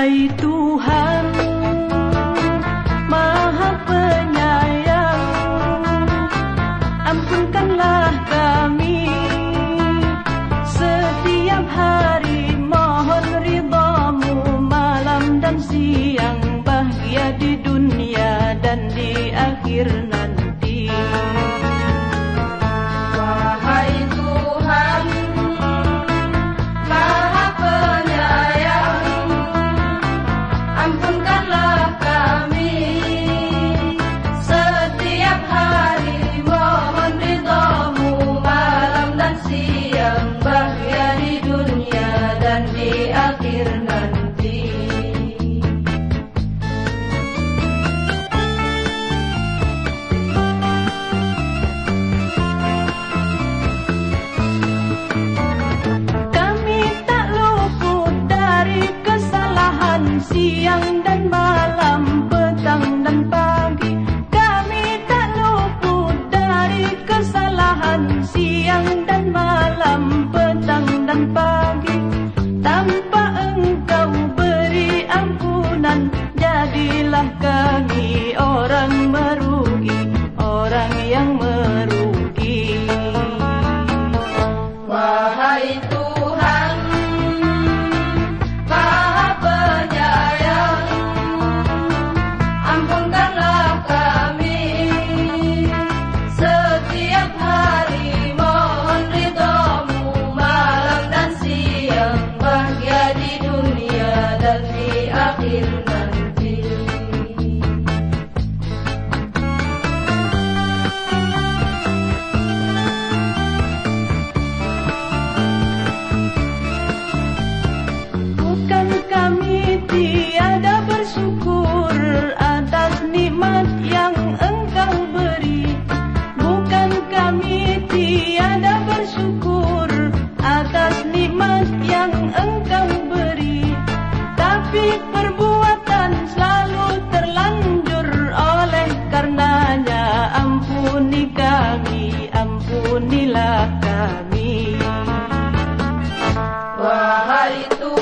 Hai Tuhan. siang dan malam, petang dan pagi. Tanpa engkau beri ampunan Jadilah kami orang merugi Orang yang merugi. Wahai ربي أقمنا Калиту.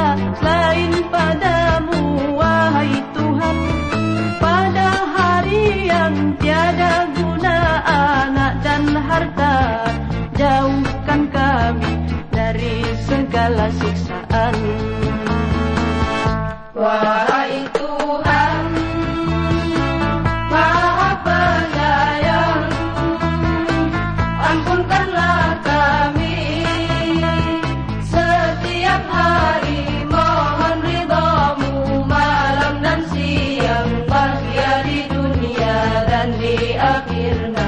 lain the up in